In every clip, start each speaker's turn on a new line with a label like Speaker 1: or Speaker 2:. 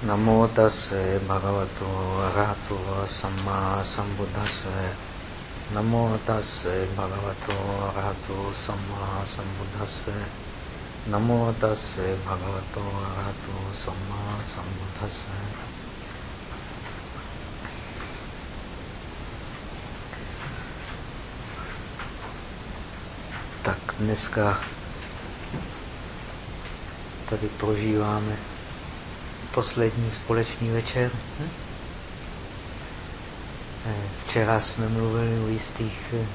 Speaker 1: नमो तस् भगवत अरहतो सम्मा सम्बुद्धस्य नमो तस्य भगवतो अरहतो सम्मा सम्बुद्धस्य नमो तस्य भगवतो अरहतो सम्मा Tak dneska tady prožíváme poslední společný večer. Hm? Eh, včera jsme mluvili o jistých eh,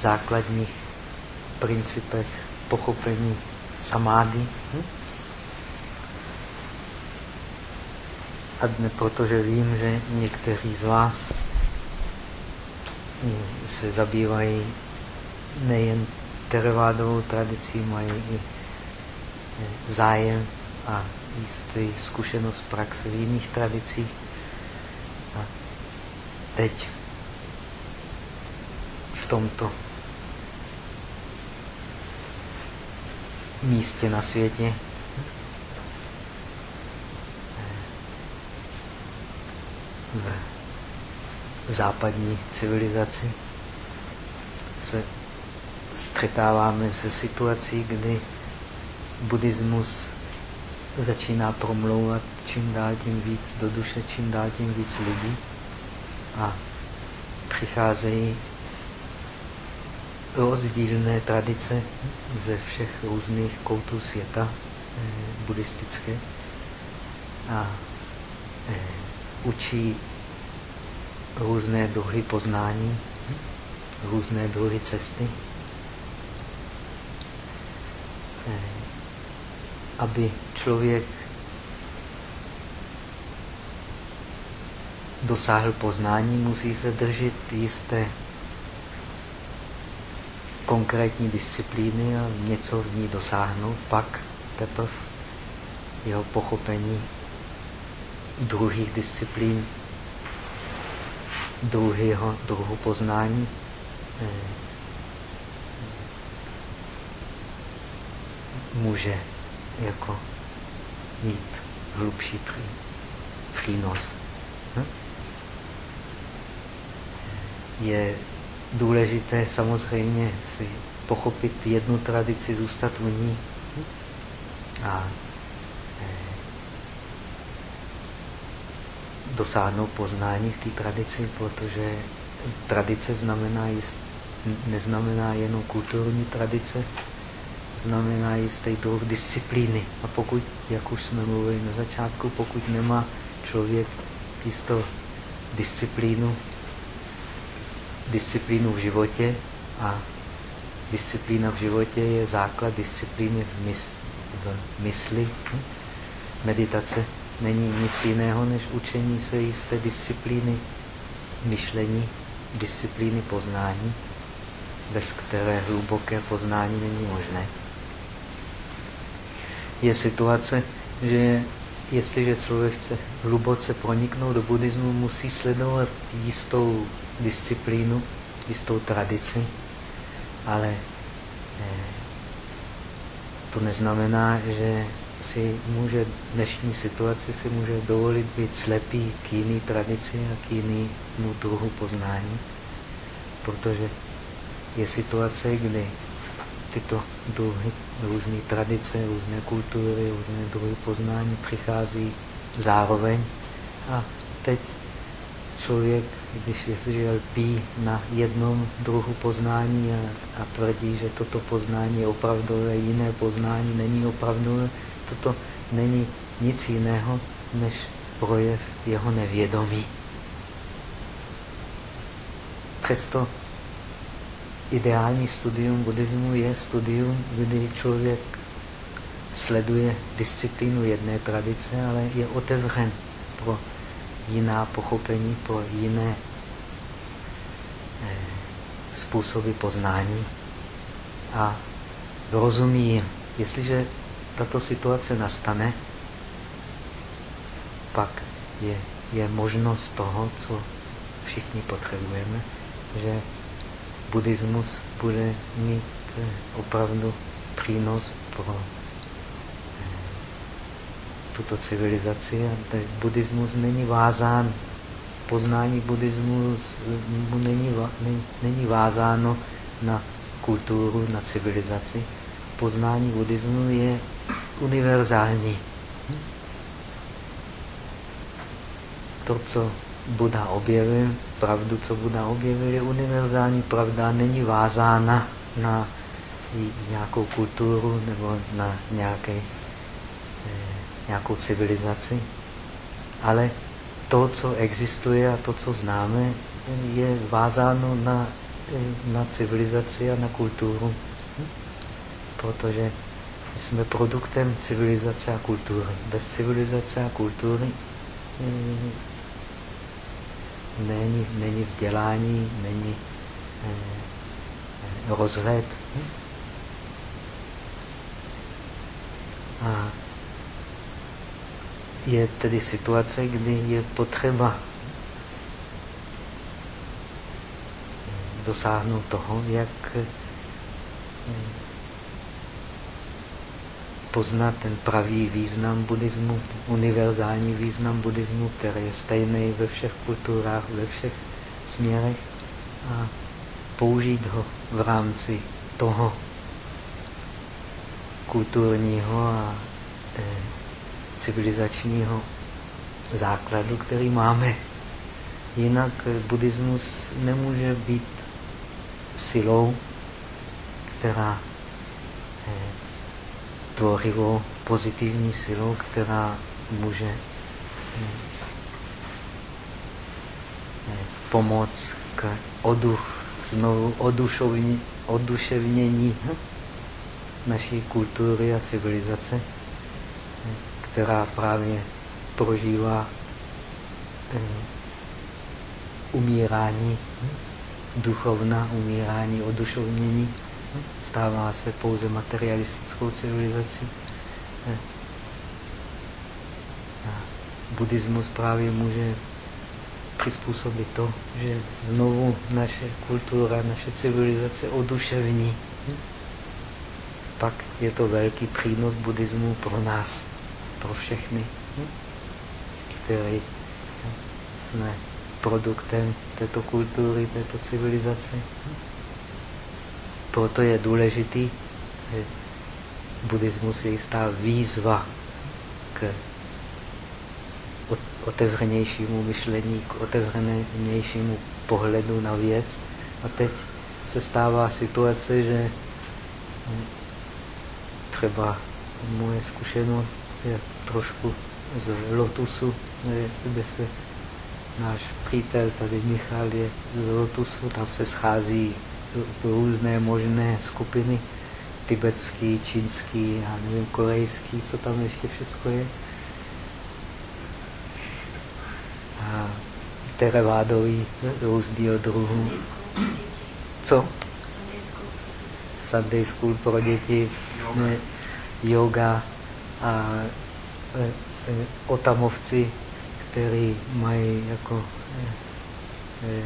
Speaker 1: základních principech pochopení samády. Hm? A dne, protože vím, že někteří z vás hm, se zabývají nejen teravádovou tradicí, mají i eh, zájem a jistý zkušenost praxe v jiných tradicích. A teď v tomto místě na světě v západní civilizaci se střetáváme se situací, kdy buddhismus začíná promlouvat čím dál tím víc do duše, čím dál tím víc lidí a přicházejí rozdílné tradice ze všech různých koutů světa eh, buddhistické a eh, učí různé druhy poznání, různé druhy cesty. Eh, aby člověk dosáhl poznání, musí se držet jisté konkrétní disciplíny a něco v ní dosáhnout, pak teprve jeho pochopení druhých disciplín, druhého druhu poznání eh, může jako mít hlubší přínos. Hm? Je důležité samozřejmě si pochopit jednu tradici, zůstat u ní hm? a eh, dosáhnout poznání v té tradici, protože tradice znamená, neznamená jenom kulturní tradice, znamená jistý druh disciplíny. A pokud, jak už jsme mluvili na začátku, pokud nemá člověk jistou disciplínu, disciplínu v životě a disciplína v životě je základ disciplíny v, mys v mysli. Meditace není nic jiného, než učení se jisté disciplíny myšlení, disciplíny poznání, bez které hluboké poznání není možné je situace, že jestliže člověk chce hluboce proniknout do buddhismu, musí sledovat jistou disciplínu, jistou tradici, ale eh, to neznamená, že si může v dnešní situaci si může dovolit být slepý k jiný tradici a k jinému druhu poznání, protože je situace, kdy tyto druhy, různé tradice, různé kultury, různé druhy poznání přichází zároveň. A teď člověk, když jestliže lpí na jednom druhu poznání a, a tvrdí, že toto poznání je opravdové, jiné poznání není opravdové, toto není nic jiného, než projev jeho nevědomí. Přesto ideální studium buddhismu je studium, kdy člověk sleduje disciplínu jedné tradice, ale je otevřen pro jiná pochopení, pro jiné eh, způsoby poznání a rozumí jim. Jestliže tato situace nastane, pak je, je možnost toho, co všichni potřebujeme, že buddhismus bude mít eh, opravdu přínos pro eh, tuto civilizaci a buddhismus není vázán. Poznání buddhismu není, není vázáno na kulturu, na civilizaci. Poznání buddhismu je univerzální. To, co Buddha objevil, pravdu, co Buddha objevil, je univerzální pravda, není vázána na nějakou kulturu nebo na nějaké, eh, nějakou civilizaci. Ale to, co existuje a to, co známe, je vázáno na, na civilizaci a na kulturu. Protože jsme produktem civilizace a kultury. Bez civilizace a kultury eh, není, není vzdělání, není rozhled. A je tedy situace, kdy je potřeba dosáhnout toho, jak eh, poznat ten pravý význam buddhismu, univerzální význam buddhismu, který je stejný ve všech kulturách, ve všech směrech a použít ho v rámci toho kulturního a e, civilizačního základu, který máme. Jinak buddhismus nemůže být silou, která e, tvořivou, pozitivní silou, která může e, pomoct k oduch, znovu oduševnění naší kultury a civilizace, která právě prožívá umírání, duchovná umírání, oduševnění, stává se pouze materialistickou civilizací. A buddhismus právě může přizpůsobit to, že znovu naše kultura, naše civilizace oduševní pak je to velký přínos buddhismu pro nás, pro všechny, který jsme produktem této kultury, této civilizace. Proto je důležitý, buddhismus je jistá výzva k otevřenějšímu myšlení, k otevřenějšímu pohledu na věc. A teď se stává situace, že třeba moje zkušenost je trošku z Lotusu, kde se náš přítel, tady Michal, je z Lotusu, tam se schází různé možné skupiny, tibetský, čínský, já nevím, korejský, co tam ještě všechno je. A terevádový různého druhu. Co? Sunday school pro děti, ne, yoga a e, e, otamovci, kteří mají jako e, e,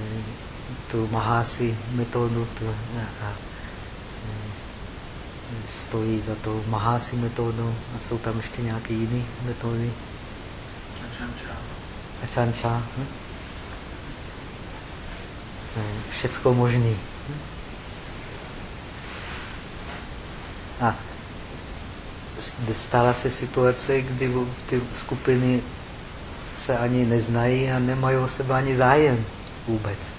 Speaker 1: tu mahasi metodu tu, a, a e, stojí za tou mahasi metodou a jsou tam ještě nějaké jiné metody. Ačanča. Hm? Všecko možný. Hm? A stala se situace, kdy ty skupiny se ani neznají a nemají o sebe ani zájem vůbec.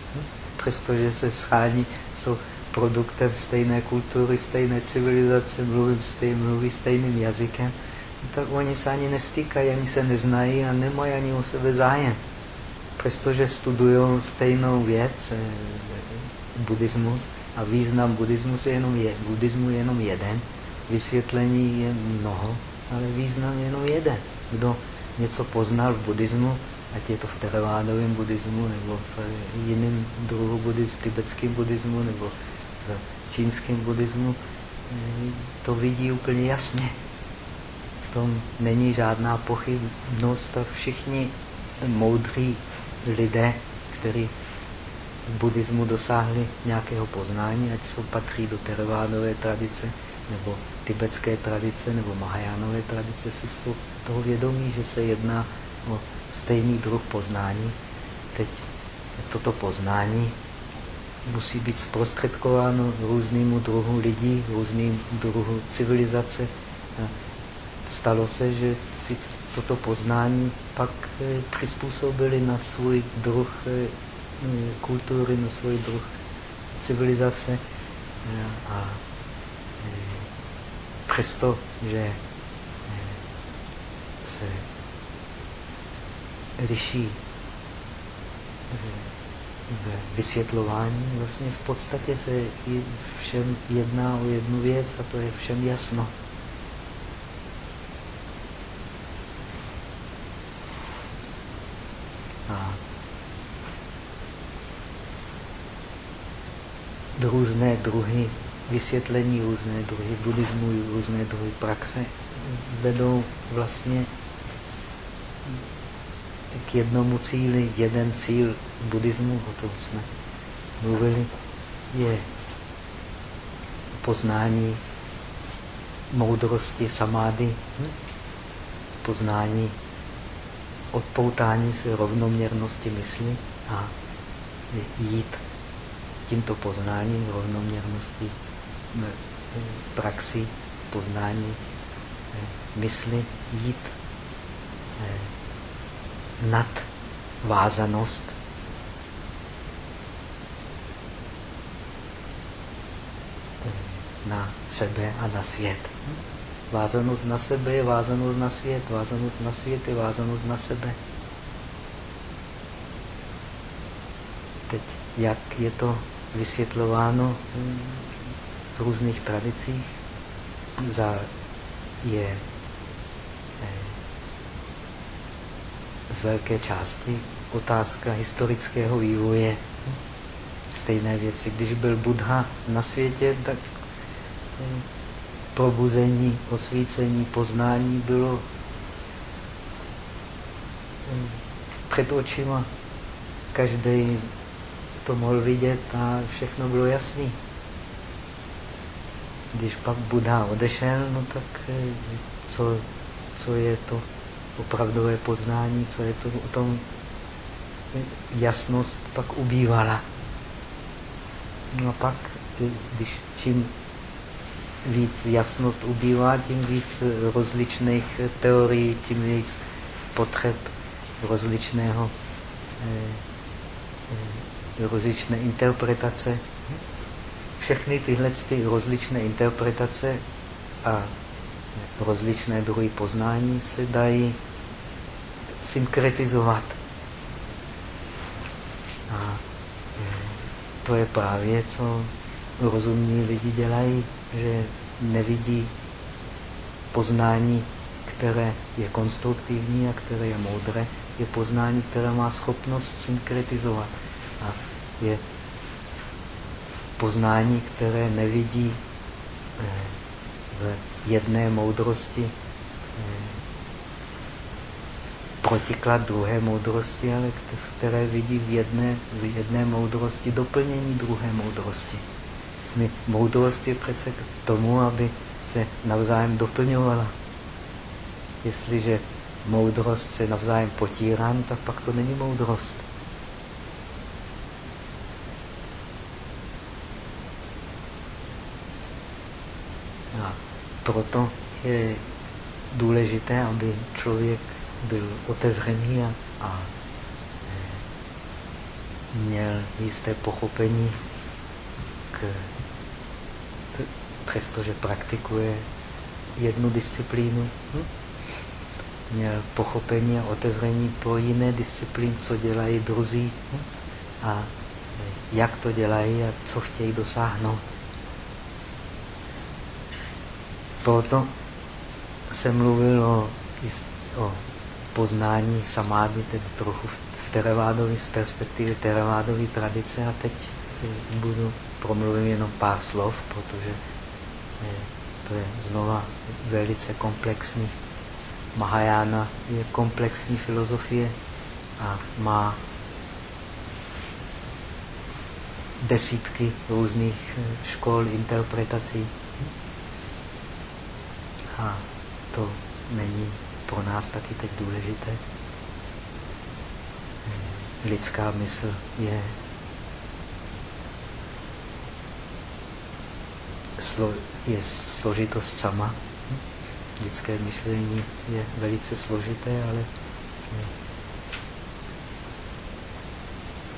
Speaker 1: Přestože se schání, jsou produktem stejné kultury, stejné civilizace, mluví, stej, mluví stejným jazykem, tak oni se ani nestýkají, ani se neznají a nemají ani o sebe zájem. Přestože studují stejnou věc, eh, buddhismus, a význam buddhismu je jenom, je, buddhismu je jenom jeden, vysvětlení je mnoho, ale význam je jenom jeden. Kdo něco poznal v buddhismu, ať je to v teravádovém buddhismu, nebo v jiném druhu buddhismu, v tibetském buddhismu, nebo v čínském buddhismu, to vidí úplně jasně. V tom není žádná pochybnost a všichni moudří lidé, kteří v buddhismu dosáhli nějakého poznání, ať jsou patří do teravádové tradice, nebo tibetské tradice nebo Mahajánové tradice si jsou toho vědomí, že se jedná o stejný druh poznání. Teď toto poznání musí být zprostředkováno různým druhu lidí, různým druhu civilizace. A stalo se, že si toto poznání pak eh, přizpůsobili na svůj druh eh, kultury, na svůj druh civilizace. A eh, přesto, že se liší v vysvětlování, vlastně v podstatě se všem jedná o jednu věc a to je všem jasno. A různé druhy vysvětlení, různé druhy buddhismu, různé druhy praxe vedou vlastně k jednomu cíli. Jeden cíl buddhismu, o tom jsme mluvili, je poznání moudrosti samády, hm? poznání odpoutání se rovnoměrnosti mysli a jít tímto poznáním rovnoměrnosti praxi poznání eh, mysli jít eh, nad vázanost na sebe a na svět. Vázanost na sebe je vázanost na svět, vázanost na svět je vázanost na sebe. Teď, jak je to vysvětlováno v různých tradicích, za je z velké části otázka historického vývoje stejné věci. Když byl Buddha na světě, tak hm, probuzení, osvícení, poznání bylo hm, před očima. Každý to mohl vidět a všechno bylo jasné. Když pak Buddha odešel, no tak eh, co, co je to opravdové poznání, co je to o tom jasnost pak ubývala. No a pak, když čím víc jasnost ubývá, tím víc rozličných teorií, tím víc potřeb rozličného, eh, eh, rozličné interpretace. Všechny tyhle ty rozličné interpretace a rozličné druhy poznání se dají synkretizovat. A to je právě, co rozumní lidi dělají, že nevidí poznání, které je konstruktivní a které je moudré, je poznání, které má schopnost synkretizovat. A je poznání, které nevidí eh, v jedné moudrosti eh, protiklad druhé moudrosti, ale které vidí v jedné, v jedné moudrosti doplnění druhé moudrosti. My moudrost je přece k tomu, aby se navzájem doplňovala. Jestliže moudrost se navzájem potírá, no tak pak to není moudrost. A proto je důležité, aby člověk byl otevřený a, a e, měl jisté pochopení, k, přestože praktikuje jednu disciplínu, hm? měl pochopení a otevření pro jiné disciplíny, co dělají druzí hm? a e, jak to dělají a co chtějí dosáhnout. Proto jsem mluvil o, o poznání samády, tedy trochu v teravádové, z perspektivy teravádové tradice a teď eh, budu promluvím jenom pár slov, protože eh, to je znova velice komplexní. Mahajana je komplexní filozofie a má desítky různých eh, škol, interpretací. A to není pro nás taky teď důležité. Lidská mysl je slo, je složitost sama. Lidské myšlení je velice složité, ale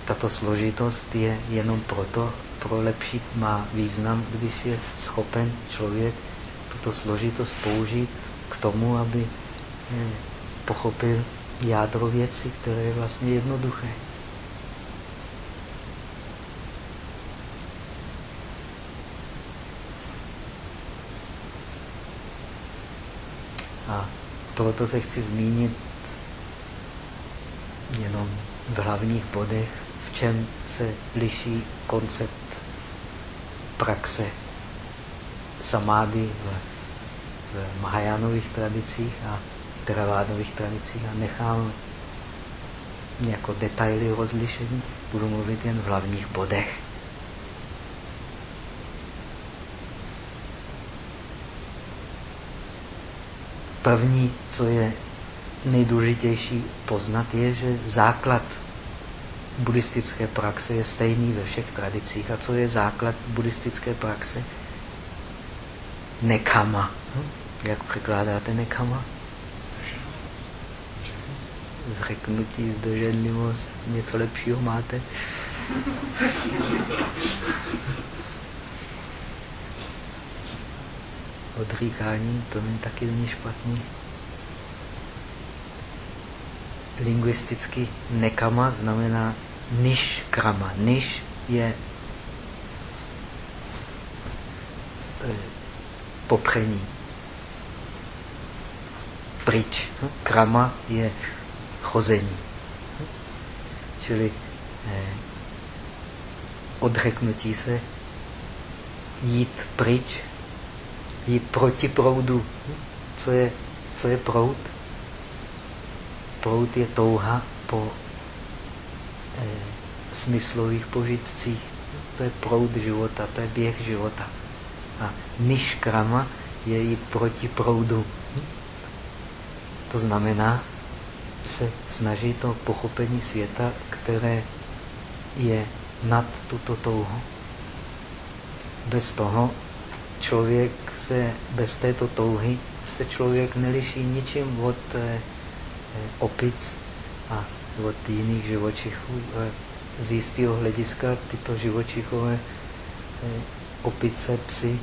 Speaker 1: tato složitost je jenom proto, pro lepší má význam, když je schopen člověk tuto složitost použít k tomu, aby pochopil jádro věci, které je vlastně jednoduché. A proto se chci zmínit jenom v hlavních bodech, v čem se liší koncept praxe samády v, v Mahajánových tradicích a teravádových tradicích a nechám jako detaily rozlišení, budu mluvit jen v hlavních bodech. První, co je nejdůležitější poznat, je, že základ buddhistické praxe je stejný ve všech tradicích. A co je základ buddhistické praxe? Nekama. Hm? Jak překládáte nekama? Zřeknutí, zdrženlivost, něco lepšího máte? odříkání, to není taky není špatný. Lingvisticky nekama znamená niž krama. Niž je eh, popření. Pryč. Krama je chození. Čili eh, odřeknutí se, jít pryč jít proti proudu. Co je, co je proud? Proud je touha po eh, smyslových požitcích. To je proud života, to je běh života. A niškrama je jít proti proudu. To znamená se snažit o pochopení světa, které je nad tuto touhu. Bez toho člověk se bez této touhy se člověk neliší ničím od eh, opic a od jiných živočichů. Z jistého hlediska tyto živočichové eh, opice, psy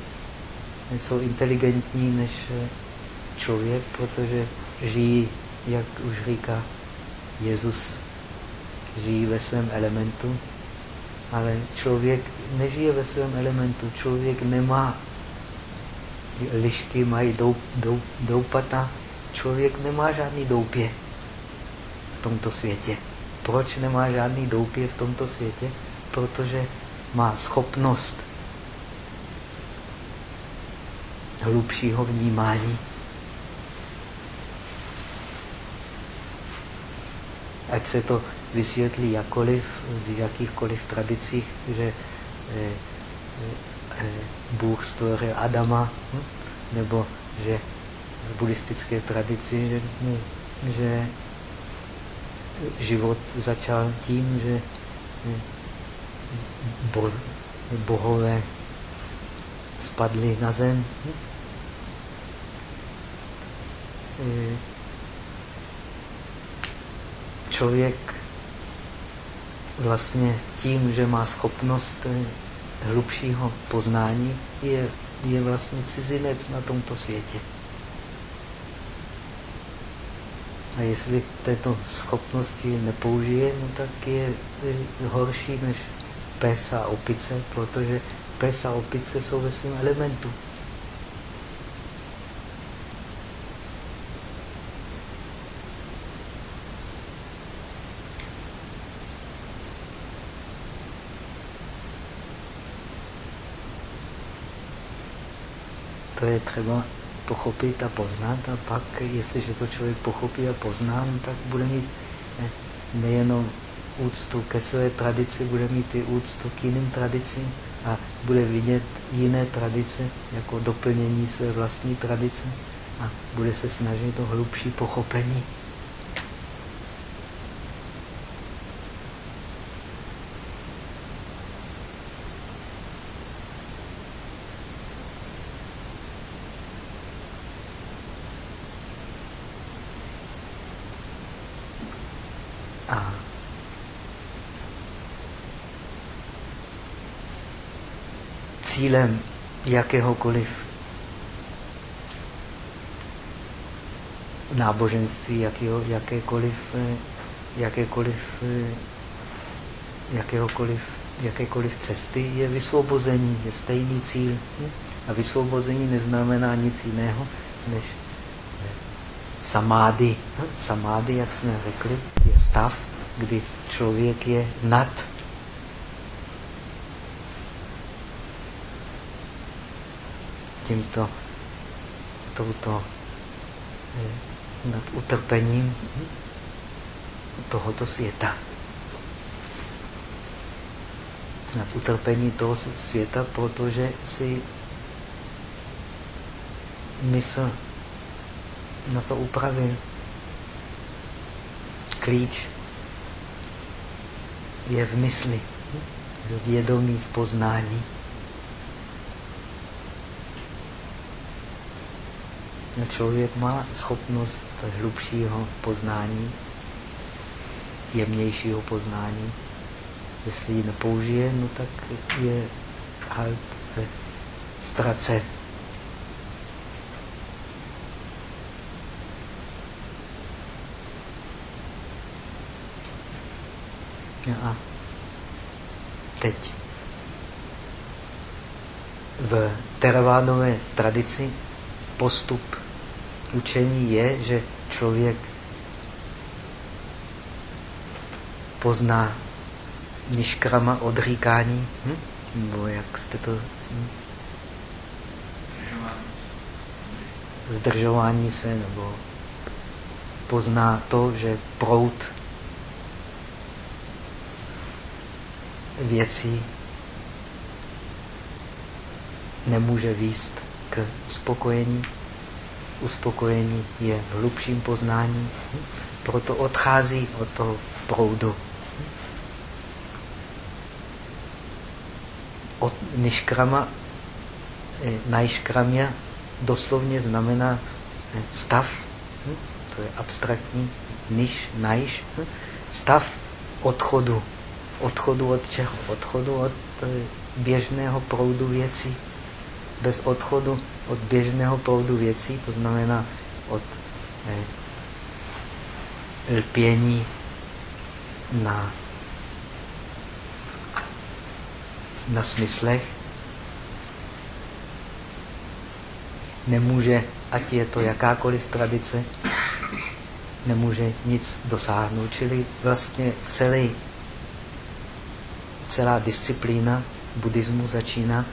Speaker 1: jsou inteligentní než eh, člověk, protože žijí, jak už říká Jezus, žijí ve svém elementu, ale člověk nežije ve svém elementu, člověk nemá lišky mají doup, doup, doupata. Člověk nemá žádný doupě v tomto světě. Proč nemá žádný doupě v tomto světě? Protože má schopnost hlubšího vnímání. Ať se to vysvětlí jakoliv, v jakýchkoliv tradicích, že eh, Bůh stvořil Adama, hm? nebo že v buddhistické tradici, že, že život začal tím, že bo, bohové spadli na zem. Člověk vlastně tím, že má schopnost hlubšího poznání je, je vlastně cizinec na tomto světě. A jestli této schopnosti nepoužije, no tak je horší než pes a opice, protože pes a opice jsou ve svém elementu. To je třeba pochopit a poznat a pak, jestliže to člověk pochopí a pozná, no tak bude mít nejenom úctu ke své tradici, bude mít i úctu k jiným tradicím a bude vidět jiné tradice jako doplnění své vlastní tradice a bude se snažit o hlubší pochopení. Cílem jakéhokoliv náboženství, jakého, jakékoliv, eh, jakékoliv, eh, jakéhokoliv, jakékoliv cesty je vysvobození, je stejný cíl. A vysvobození neznamená nic jiného, než eh, samády. Samády, jak jsme řekli, je stav, kdy člověk je nad tímto, touto nad utrpením tohoto světa. Nad utrpení toho světa, protože si mysl na to upravil. Klíč je v mysli, v vědomí, v poznání. Člověk má schopnost hlubšího poznání, jemnějšího poznání. Jestli ji nepoužije, no tak je halt ve ztrace. No a teď v teravádové tradici postup učení je, že člověk pozná niškrama odříkání, hm? nebo jak jste to... Hm? Zdržování se, nebo pozná to, že prout věcí nemůže výst k uspokojení uspokojení je v hlubším poznání, proto odchází od toho proudu. Od niškrama, eh, najškramě doslovně znamená eh, stav, to je abstraktní, niš, najš, stav odchodu. Odchodu od čeho? Odchodu od eh, běžného proudu věcí bez odchodu od běžného proudu věcí, to znamená od eh, lpění na, na smyslech, nemůže, ať je to jakákoliv tradice, nemůže nic dosáhnout. Čili vlastně celý, celá disciplína buddhismu začíná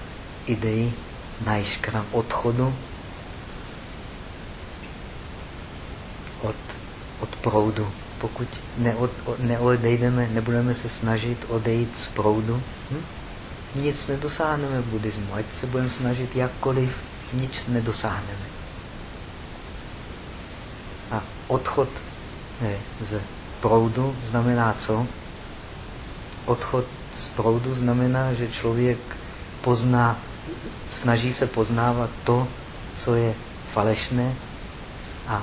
Speaker 1: ideí najškram odchodu od, od proudu. Pokud neod, neodejdeme, nebudeme se snažit odejít z proudu, hm? nic nedosáhneme v buddhismu. Ať se budeme snažit jakkoliv, nic nedosáhneme. A odchod z proudu znamená co? Odchod z proudu znamená, že člověk pozná snaží se poznávat to, co je falešné a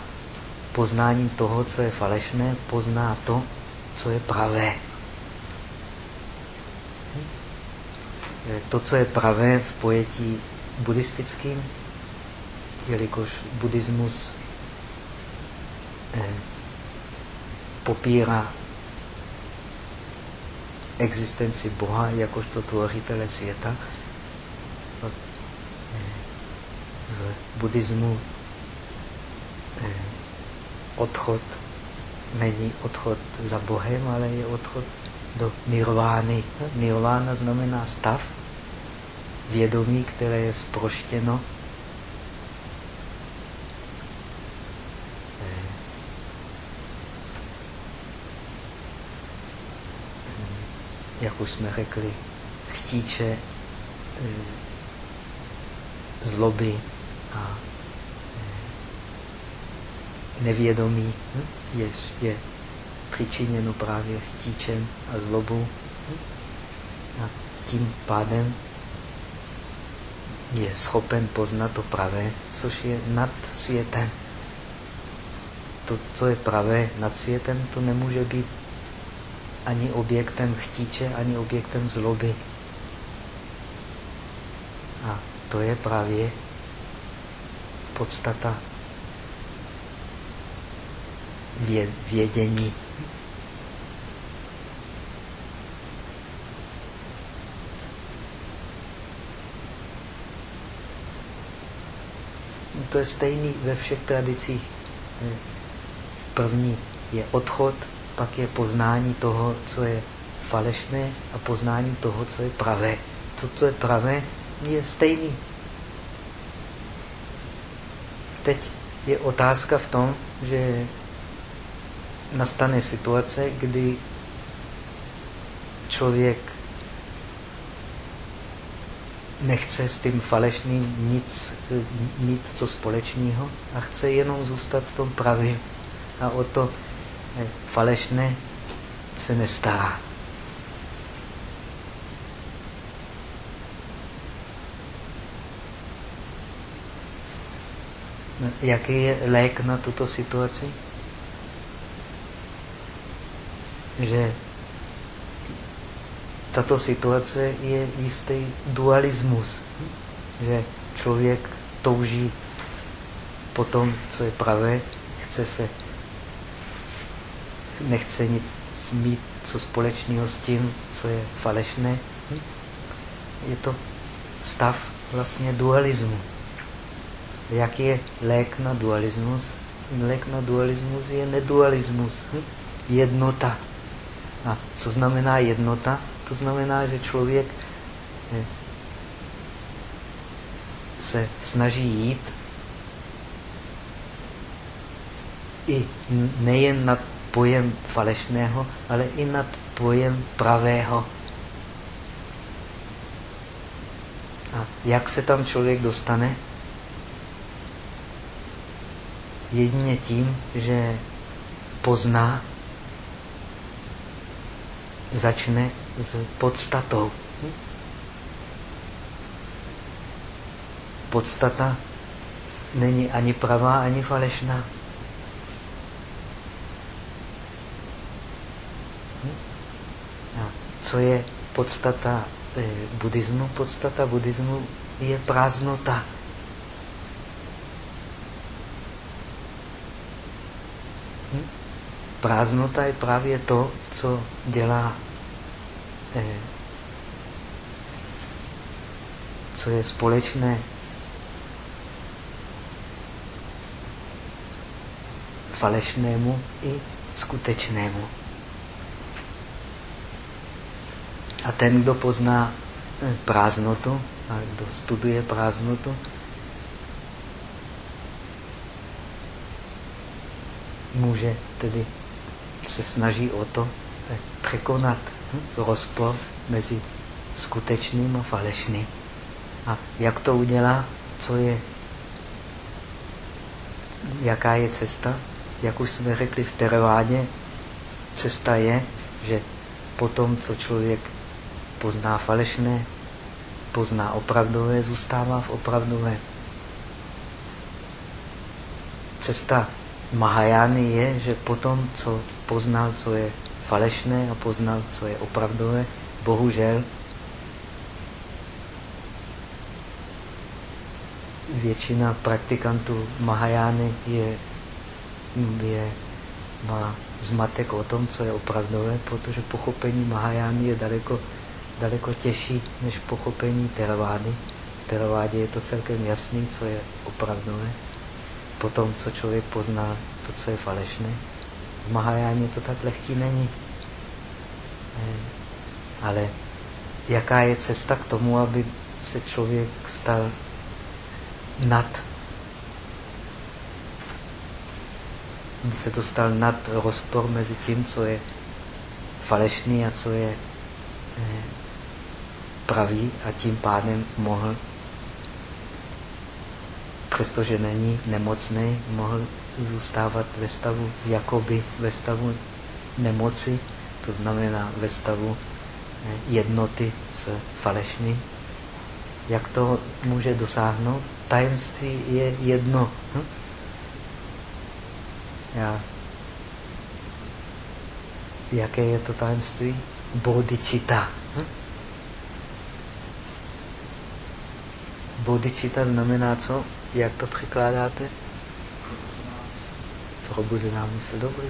Speaker 1: poznáním toho, co je falešné, pozná to, co je pravé. To, co je pravé v pojetí buddhistickým, jelikož buddhismus eh, popírá existenci Boha jakožto tvořitele světa, v buddhismu eh, odchod není odchod za Bohem, ale je odchod do nirvány. Nirvána znamená stav vědomí, které je sproštěno eh, jak už jsme řekli, chtíče eh, zloby a nevědomí, hm? jež je přičiněno právě chtíčem a zlobou. A tím pádem je schopen poznat to pravé, což je nad světem. To, co je pravé nad světem, to nemůže být ani objektem chtíče, ani objektem zloby. A to je právě podstata vědění. To je stejný ve všech tradicích. První je odchod, pak je poznání toho, co je falešné a poznání toho, co je pravé. To, co je pravé, je stejný. Teď je otázka v tom, že nastane situace, kdy člověk nechce s tím falešným nic mít co společného a chce jenom zůstat v tom pravém. A o to eh, falešné se nestará. Jaký je lék na tuto situaci? Že tato situace je jistý dualismus, že člověk touží po tom, co je pravé, chce se, nechce nic mít co společného s tím, co je falešné. Je to stav vlastně dualismu. Jaký je lék na dualismus? Lék na dualismus je nedualismus, jednota. A co znamená jednota? To znamená, že člověk eh, se snaží jít i nejen nad pojem falešného, ale i nad pojem pravého. A jak se tam člověk dostane? Jedině tím, že pozná, začne s podstatou. Podstata není ani pravá, ani falešná. A co je podstata eh, buddhismu? Podstata buddhismu je prázdnota. Prázdnota je právě to, co dělá Eh, co je společné falešnému i skutečnému. A ten, kdo pozná eh, prázdnotu, a kdo studuje prázdnotu, může tedy se snaží o to eh, překonat rozpor mezi skutečným a falešným. A jak to udělá? Co je? Jaká je cesta? Jak už jsme řekli v Terevádě, cesta je, že po tom, co člověk pozná falešné, pozná opravdové, zůstává v opravdové. Cesta Mahajány je, že po tom, co poznal, co je falešné a poznal, co je opravdové. Bohužel většina praktikantů Mahajány je, je, má zmatek o tom, co je opravdové, protože pochopení Mahajány je daleko, daleko těžší než pochopení Teravády. V Teravádě je to celkem jasný, co je opravdové. Potom, co člověk pozná, to, co je falešné. V Mahajáně to tak lehký není. Ale jaká je cesta k tomu, aby se člověk stal nad, se dostal nad rozpor mezi tím, co je falešný a co je pravý a tím pádem mohl, přestože není nemocný, mohl zůstávat ve stavu, jakoby ve stavu nemoci, to znamená ve stavu eh, jednoty s falešným. Jak to může dosáhnout? Tajemství je jedno. Hm? Já. Jaké je to tajemství? Bodhicitta. Hm? Bodhicitta znamená co? Jak to překládáte? Probuzená mysl, dobrý.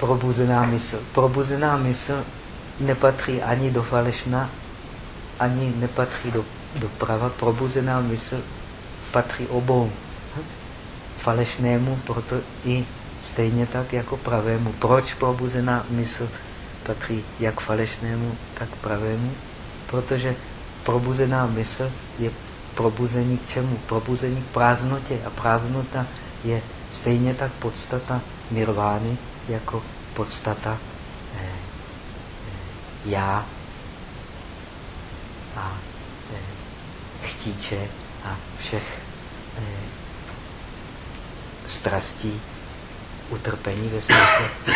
Speaker 1: Probuzená mysl. Probuzená mysl nepatří ani do falešna, ani nepatří do, do prava. Probuzená mysl patří obou. Falešnému, proto i stejně tak jako pravému. Proč probuzená mysl patří jak falešnému, tak pravému? Protože probuzená mysl je probuzení k čemu? Probuzení k prázdnotě. A prázdnota je stejně tak podstata nirvány, jako podstata eh, eh, já a eh, chtíče a všech eh, strastí, utrpení ve světě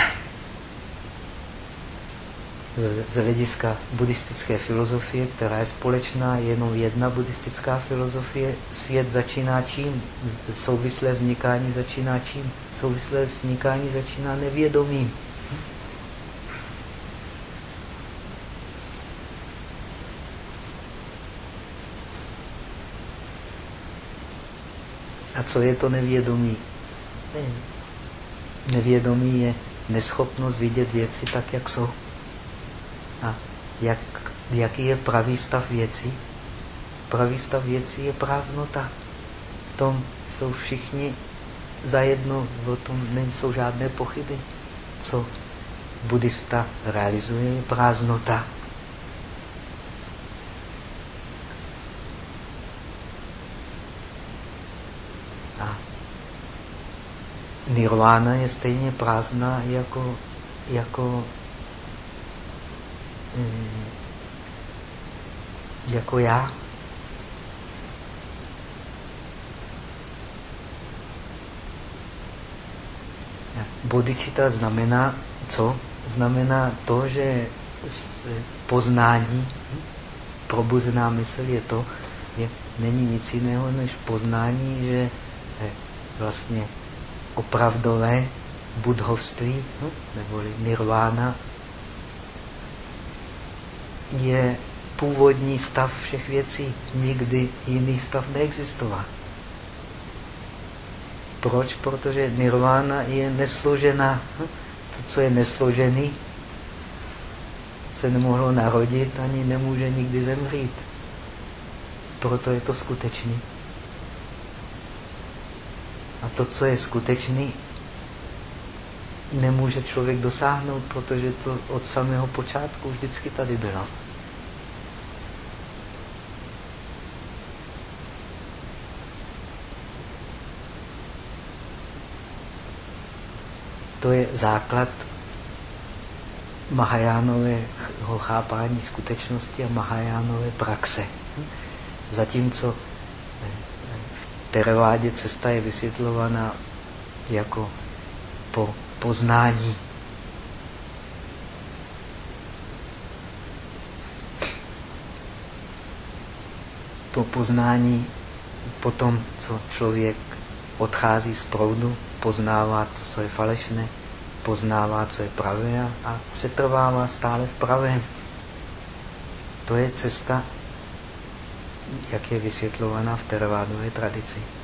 Speaker 1: z hlediska buddhistické filozofie, která je společná, jenom jedna buddhistická filozofie, svět začíná čím? Souvislé vznikání začíná čím? Souvislé vznikání začíná nevědomím. A co je to nevědomí? Nevědomí je neschopnost vidět věci tak, jak jsou. A jak, jaký je pravý stav věcí? Pravý stav věcí je prázdnota. V tom jsou všichni zajedno, o tom nejsou žádné pochyby. Co buddhista realizuje, je prázdnota. A nirvana je stejně prázdná jako, jako. Jako já. Bodhicitta znamená co? Znamená to, že poznání, probuzená mysl je to, je, není nic jiného než poznání, že vlastně opravdové budhovství, hm, neboli nirvána, je původní stav všech věcí. Nikdy jiný stav neexistoval. Proč? Protože nirvana je nesložená. To, co je nesložený, se nemohlo narodit ani nemůže nikdy zemřít. Proto je to skutečný. A to, co je skutečný, nemůže člověk dosáhnout, protože to od samého počátku vždycky tady bylo. To je základ Mahajánového chápání skutečnosti a Mahajánové praxe. Zatímco v Terevádě cesta je vysvětlovaná jako po poznání. Po poznání, po tom, co člověk odchází z proudu, poznává to, co je falešné, poznává, co je pravé a se trvává stále v pravém. To je cesta, jak je vysvětlovaná v teravádové tradici.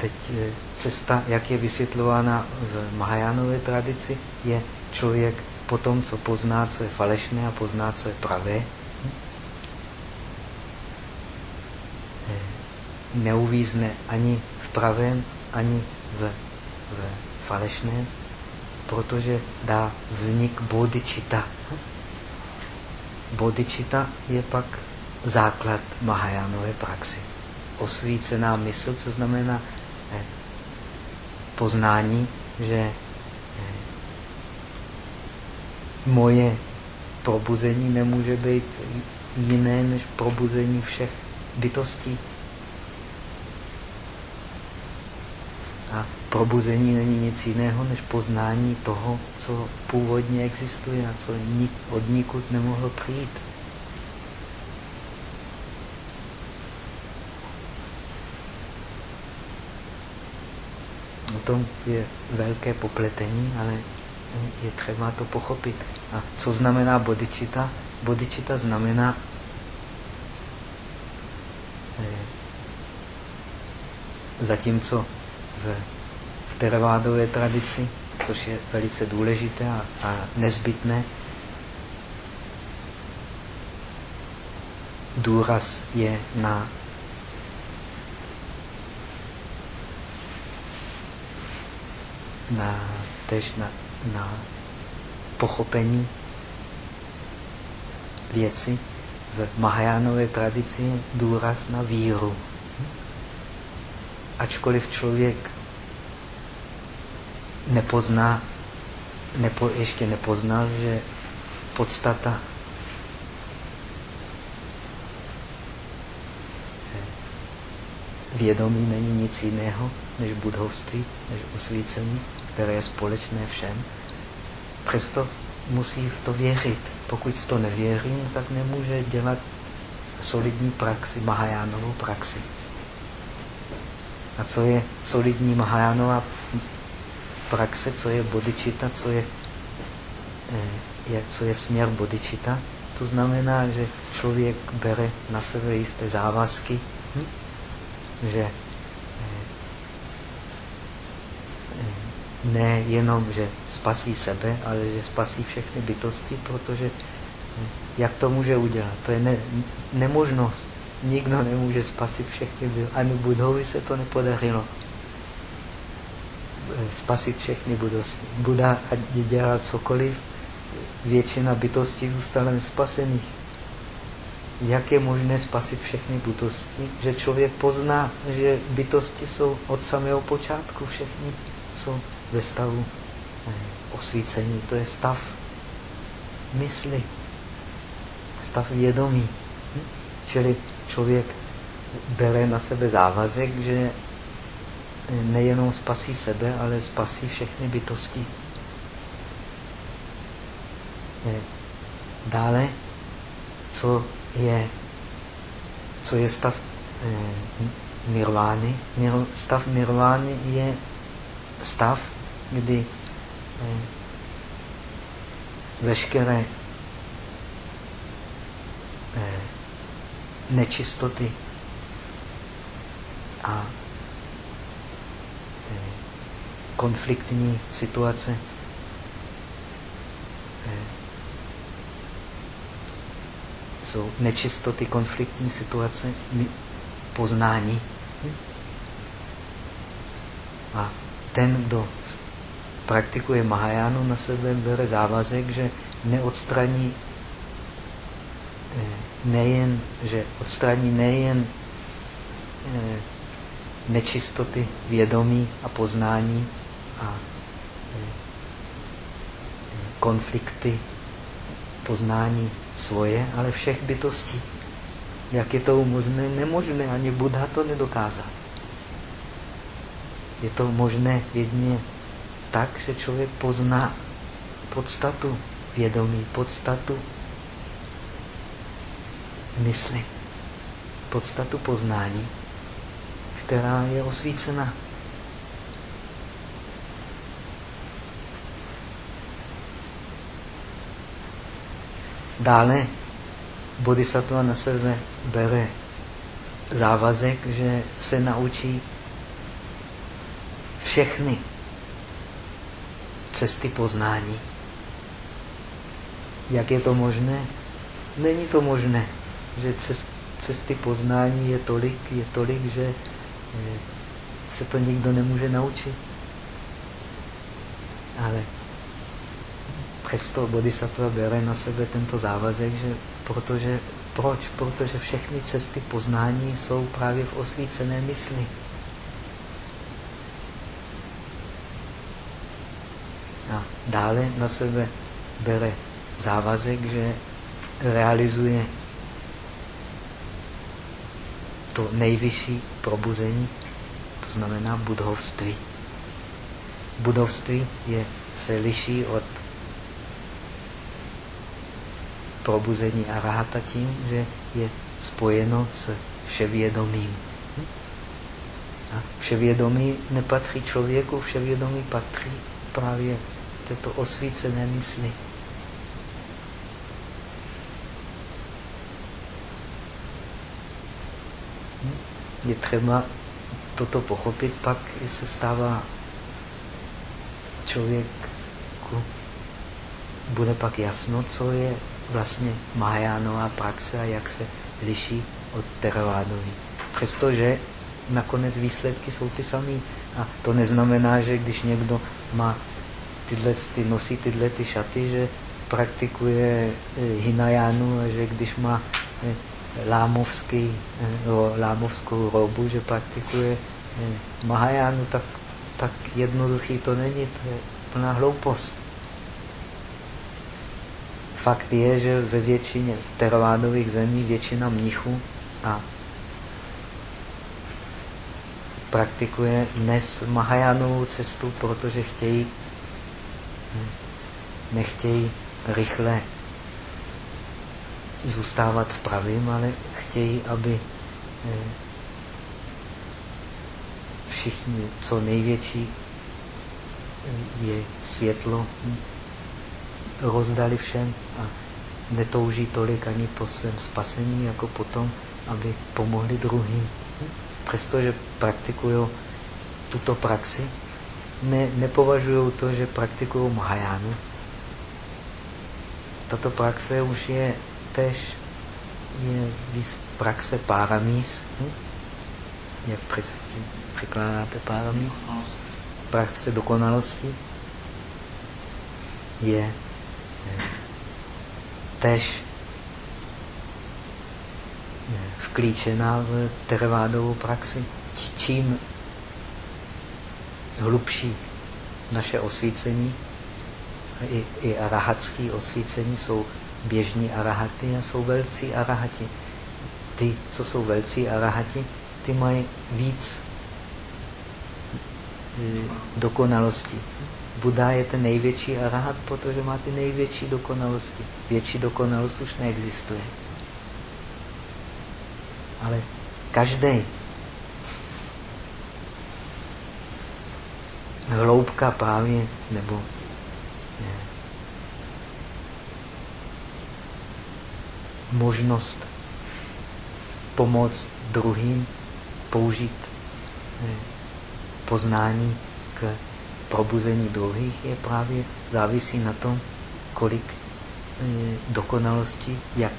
Speaker 1: Teď eh, cesta, jak je vysvětlována v Mahajánové tradici, je člověk po tom, co pozná, co je falešné a pozná, co je pravé, neuvízne ani v pravém, ani v, v falešném, protože dá vznik bodhicitta. Bodhicitta je pak základ Mahajánové praxi. Osvícená mysl, co znamená poznání, že eh, moje probuzení nemůže být jiné než probuzení všech bytostí. A probuzení není nic jiného než poznání toho, co původně existuje a co od nikud nemohlo přijít. Tom je velké popletení, ale je třeba to pochopit. A co znamená bodičita? Bodičita znamená eh, zatímco v, v teravádové tradici, což je velice důležité a, a nezbytné, důraz je na na, tež na, na pochopení věci. V Mahajánové tradici je důraz na víru. Ačkoliv člověk nepozná, nepo, ještě nepoznal, že podstata vědomí není nic jiného než budovství, než osvícení, které je společné všem. Přesto musí v to věřit. Pokud v to nevěří, tak nemůže dělat solidní praxi, Mahajánovou praxi. A co je solidní Mahajánová praxe, co je bodičita, co je, eh, je, co je směr bodičita, to znamená, že člověk bere na sebe jisté závazky, hm? že ne jenom, že spasí sebe, ale že spasí všechny bytosti, protože hm, jak to může udělat? To je ne, nemožnost. Nikdo nemůže spasit všechny bytosti. Ani Budhovi se to nepodařilo. Spasit všechny bytosti. Buda, ať dělal cokoliv, většina bytostí zůstala nespasených. Jak je možné spasit všechny bytosti? Že člověk pozná, že bytosti jsou od samého počátku všechny jsou ve stavu eh, osvícení. To je stav mysli, stav vědomí. Hm? Čili člověk bere na sebe závazek, že nejenom spasí sebe, ale spasí všechny bytosti. Eh, dále, co je, co je stav eh, nirvány? Stav nirvány je stav, kdy eh, veškeré eh, nečistoty a eh, konfliktní situace jsou nečistoty, konfliktní situace, poznání. A ten, kdo praktikuje Mahajánu, na sebe bere závazek, že neodstraní eh, nejen, že odstraní nejen eh, nečistoty vědomí a poznání a eh, konflikty poznání svoje, ale všech bytostí. Jak je to možné? Nemožné. Ani Buddha to nedokázal. Je to možné jedině tak, že člověk pozná podstatu vědomí, podstatu mysli, podstatu poznání, která je osvícena. Dále bodhisattva na sebe bere závazek, že se naučí všechny cesty poznání. Jak je to možné? Není to možné, že cest, cesty poznání je tolik, je tolik, že se to nikdo nemůže naučit. Ale přesto Bodhisattva bere na sebe tento závazek, že protože, proč? Protože všechny cesty poznání jsou právě v osvícené mysli. A dále na sebe bere závazek, že realizuje to nejvyšší probuzení, to znamená budhovství. budovství je, se liší od probuzení arahata tím, že je spojeno s vševědomím. A vševědomí nepatří člověku, vševědomí patří právě této osvícené mysli. Je třeba toto pochopit, pak se stává člověku, bude pak jasno, co je vlastně Mahajánová praxe a jak se liší od Theravádový. Přestože nakonec výsledky jsou ty samé. A to neznamená, že když někdo má tyhle, ty, nosí tyhle ty šaty, že praktikuje eh, Hinajánu a že když má eh, lámovský, eh, lámovskou robu, že praktikuje Mahajánu, tak, tak jednoduchý to není, to je plná hloupost. Fakt je, že ve většině v teravádových zemí většina mnichů a praktikuje dnes Mahajánovou cestu, protože chtějí, nechtějí rychle zůstávat v pravým, ale chtějí, aby eh, všichni, co největší eh, je světlo, rozdali všem a netouží tolik ani po svém spasení, jako potom, aby pomohli druhým. Přestože praktikují tuto praxi, ne, nepovažují to, že praktikují Mahajánu. Tato praxe už je tež je praxe páramís. Hm? Jak překládáte páramís? Praxe dokonalosti je tež vklíčená v tervádovou praxi. Čím hlubší naše osvícení, i, i arahatské osvícení jsou běžní arahaty a jsou velcí arahati. Ty, co jsou velcí arahati, ty mají víc e, dokonalosti. Buddha je ten největší arahat, protože má ty největší dokonalosti. Větší dokonalost už neexistuje ale každý hloubka právě, nebo ne, možnost pomoct druhým použít ne, poznání k probuzení druhých je právě závisí na tom, kolik e, dokonalosti, jak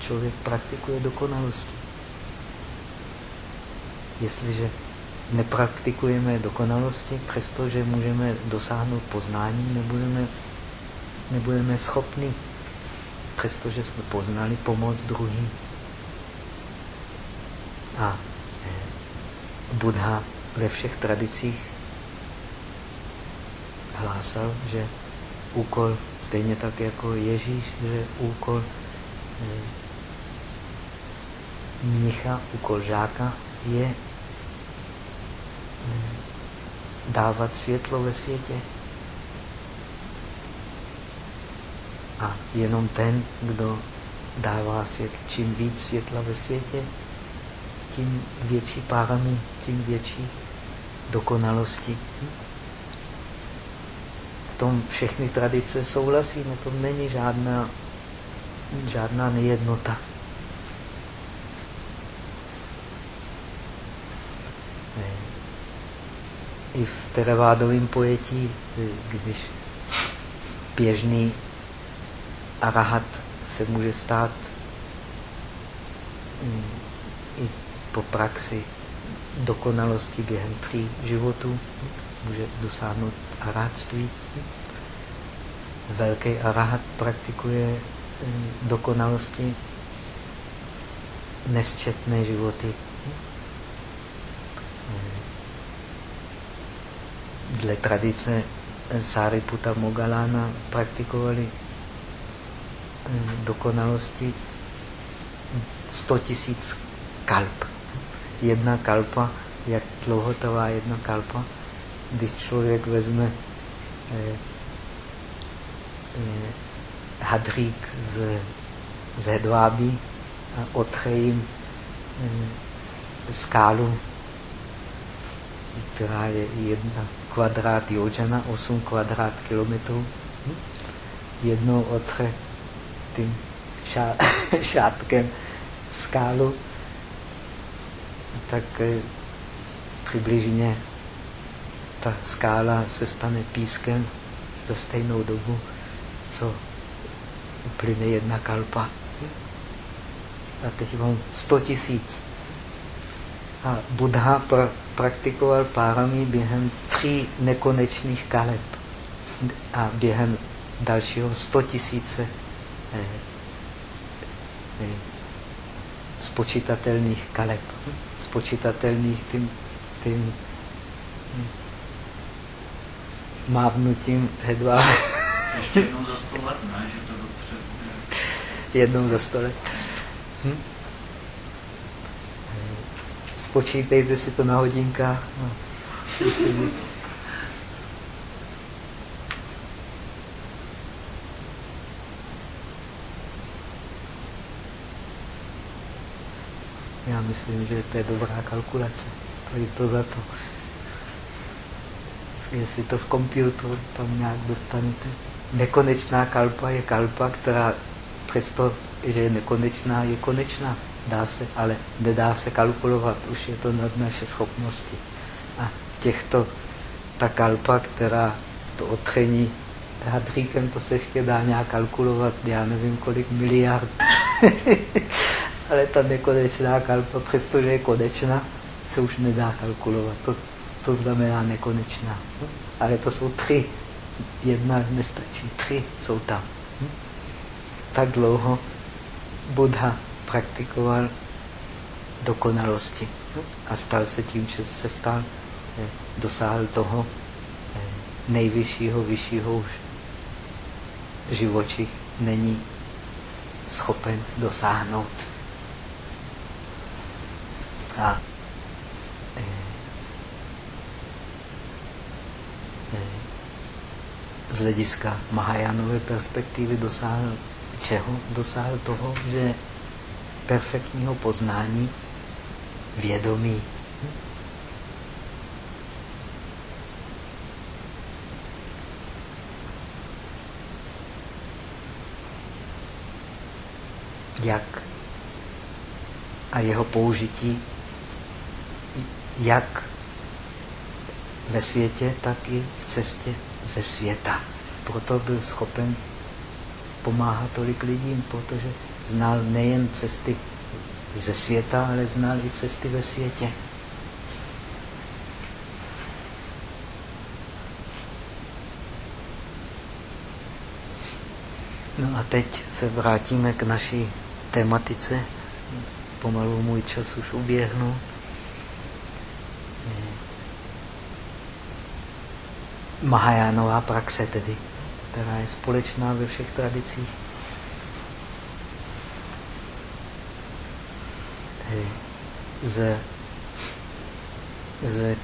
Speaker 1: člověk praktikuje dokonalosti. Jestliže nepraktikujeme dokonalosti, přestože můžeme dosáhnout poznání, nebudeme, nebudeme schopni, přestože jsme poznali, pomoct druhým. A eh, Buddha ve všech tradicích hlásal, že úkol, stejně tak jako Ježíš, že úkol eh, mnicha, úkol žáka je dávat světlo ve světě. A jenom ten, kdo dává světlo, čím víc světla ve světě, tím větší párami, tím větší dokonalosti. V tom všechny tradice souhlasí, na tom není žádná, žádná nejednota. I v teravádovém pojetí, když běžný arahat se může stát mm, i po praxi dokonalosti během tří životů, může dosáhnout aráctví. Velký arahat praktikuje mm, dokonalosti nesčetné životy. Dle tradice Sariputa Mogalana praktikovali hm, dokonalosti 100 tisíc kalp. Jedna kalpa, jak dlouho trvá jedna kalpa? když člověk vezme eh, eh, hadrík z, z hedvábí a otře jim eh, skálu, která je jedna kvadrát jojana, 8 kvadrát kilometrů. Jednou otře tím šá, šátkem skálu, tak eh, přibližně ta skála se stane pískem za stejnou dobu, co uplyne jedna kalpa. A teď mám 100 tisíc. A Buddha pra praktikoval párami během tří nekonečných kalep. A během dalšího 100 tisíce eh, eh, spočítatelných kalep. Spočítatelných tím, tím hm, mávnutím hedva.
Speaker 2: Ještě jednou za sto let, ne? Že to dopředu.
Speaker 1: Jednou za sto let. Hm? Spočítejte si to na hodinkách. No. Já myslím, že to je dobrá kalkulace. Stojí to za to. Jestli to v počítači tam nějak dostanete. Nekonečná kalpa je kalpa, která přesto, že je nekonečná, je konečná. Dá se, ale nedá se kalkulovat. Už je to nad naše schopnosti. A těchto, ta kalpa, která to otření hadříkem, to se ještě dá nějak kalkulovat, já nevím kolik miliard. ale ta nekonečná kalpa, přestože je konečná, se už nedá kalkulovat. To, to znamená nekonečná. Ale to jsou tři. Jedna nestačí. Tři jsou tam. Tak dlouho Buddha praktikoval dokonalosti a stal se tím, že se stal, eh, dosáhl toho eh, nejvyššího, vyššího už živočich není schopen dosáhnout. A eh, z hlediska Mahajánové perspektivy dosáhl čeho? Dosáhl toho, že perfektního poznání vědomí. Jak a jeho použití jak ve světě, tak i v cestě ze světa. Proto byl schopen pomáhat tolik lidím, protože znal nejen cesty ze světa, ale znal i cesty ve světě. No a teď se vrátíme k naší tematice. Pomalu můj čas už uběhnul. Mahajánová praxe tedy, která je společná ve všech tradicích. Z, z,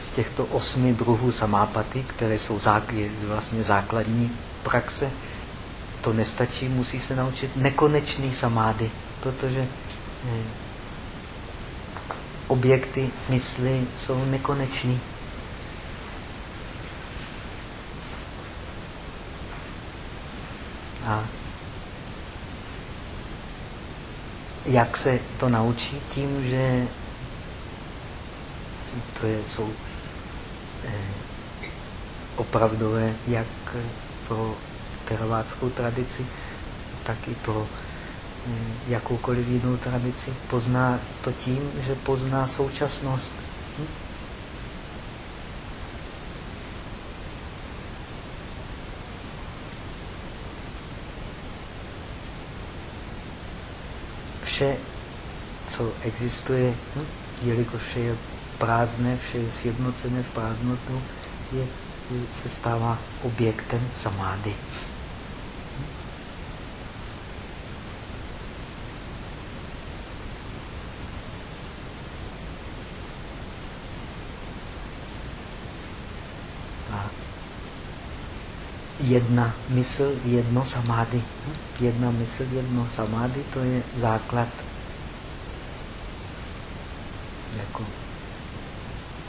Speaker 1: z těchto osmi druhů samápaty, které jsou zák, vlastně základní praxe, to nestačí, musí se naučit nekonečný samády, protože objekty mysli jsou nekoneční. A jak se to naučí? Tím, že to je, jsou eh, opravdové jak pro teraváckou tradici, tak i pro eh, jakoukoliv jinou tradici. Pozná to tím, že pozná současnost. Vše, co existuje, hm? jelikož vše je prázdné, vše je sjednocené v prázdnotu, je, se stává objektem samády. Jedna mysl, jedno samády. Jedna mysl, jedno samády, to je základ jako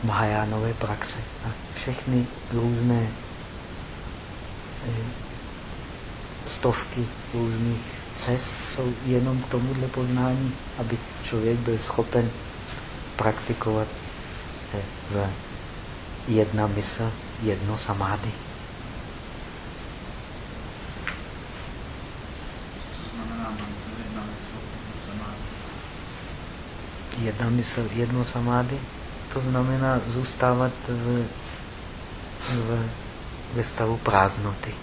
Speaker 1: Mahajánové praxe. A všechny různé eh, stovky různých cest jsou jenom k tomuhle poznání, aby člověk byl schopen praktikovat eh, v jedna mysl, jedno samády. Jedna mysl, jedno samády, to znamená zůstávat v, v, ve stavu prázdnoty.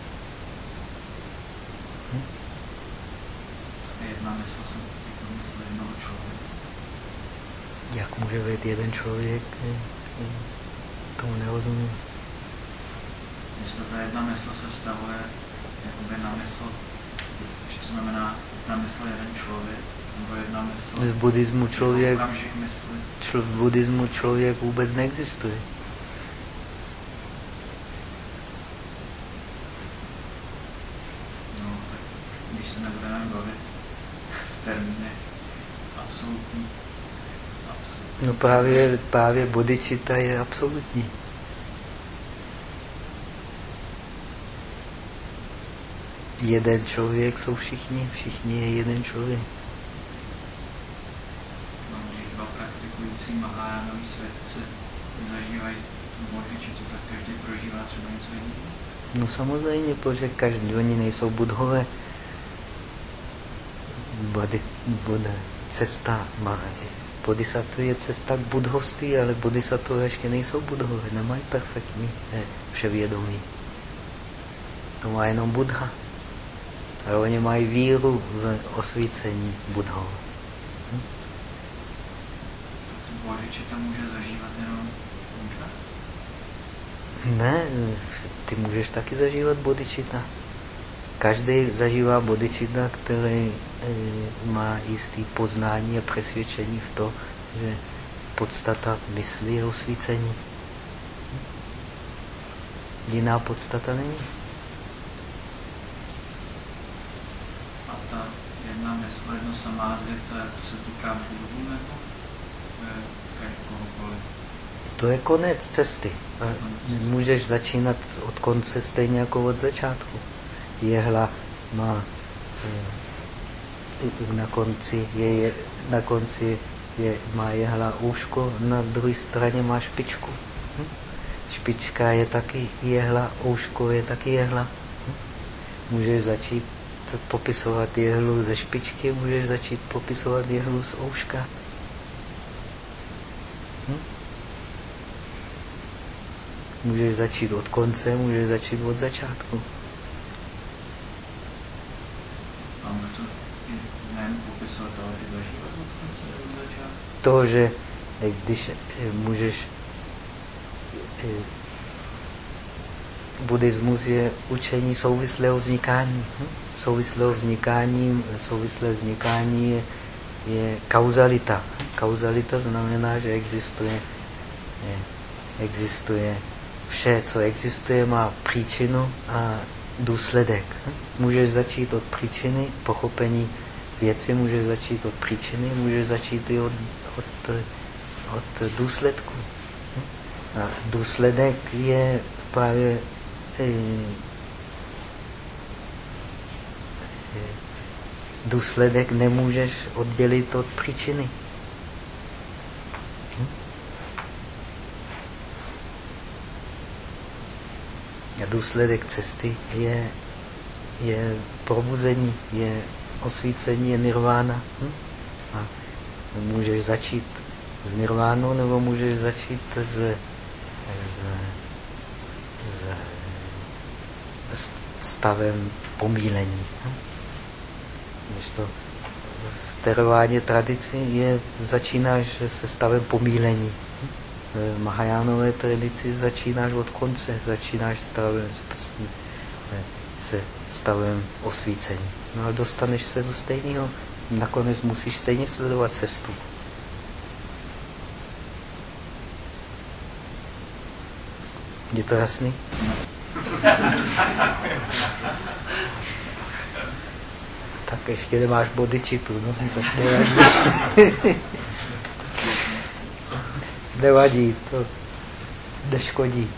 Speaker 2: Hm? Jedna mysl jsem mysl jednoho člověka.
Speaker 1: Jak může být jeden člověk? Tomu nerozumím.
Speaker 2: Jestli ta jedna mysl se vztahuje jakoby na mysl, že znamená na mysl jeden člověk,
Speaker 1: z buddhismu člověk, čl, v buddhismu člověk vůbec neexistuje.
Speaker 2: No, tak když se nebudeme bavit termíny absolutní, absolutní.
Speaker 1: No právě, právě bodhicitta je absolutní. Jeden člověk jsou všichni, všichni je jeden člověk.
Speaker 2: praktikující Mahájánoví svědci zažívají bodhičitu, tak každý prožívá třeba něco jiného?
Speaker 1: No samozřejmě, protože každý, oni nejsou budhové. Body, Buddha, cesta, bodhisattva je cesta k budhovství, ale bodhisattva ještě nejsou budhové, nemají perfektní ne, vševědomí. To má jenom Buddha. Ale oni mají víru v osvícení budhové.
Speaker 2: bodhicitta může zažívat jenom?
Speaker 1: Ne, ty můžeš taky zažívat bodhicitta. Každý zažívá bodhicitta, který e, má jistý poznání a přesvědčení v to, že podstata mysli je osvícení. Jiná podstata není.
Speaker 2: A ta jedna mysl, jedno samádvě, to, to se týká Buddhu nebo?
Speaker 1: To je konec cesty. Můžeš začínat od konce stejně jako od začátku. Jehla má eh, na konci je, na konci je, má jehla úško, na druhé straně má špičku. Hm? Špička je taky jehla, úško je taky jehla. Hm? Můžeš začít popisovat jehlu ze špičky, můžeš začít popisovat jehlu z ouška. Můžeš začít od konce, můžeš začít od začátku. to že když eh, můžeš eh, buddhismus je učení souvislého vznikání. Hm? Souvislého vznikání, souvislé vznikání je, je kauzalita. Kauzalita znamená, že existuje, je, existuje vše, co existuje, má příčinu a důsledek. Můžeš začít od příčiny, pochopení věci můžeš začít od příčiny, můžeš začít i od, od, od důsledku. A důsledek je právě eh, eh, důsledek nemůžeš oddělit od příčiny. Důsledek cesty je, je probuzení, je osvícení, je nirvána. Hm? A můžeš začít s nirvánou, nebo můžeš začít s, s, s stavem pomílení. Hm? Když to v terovádě tradici je, začínáš se stavem pomílení v Mahajánové tradici začínáš od konce, začínáš stavem, se stavem osvícení. No ale dostaneš se do stejného, nakonec musíš stejně sledovat cestu. Je to jasný? tak ještě nemáš bodičitu, no, tak nevadí. nevadí, to neškodí.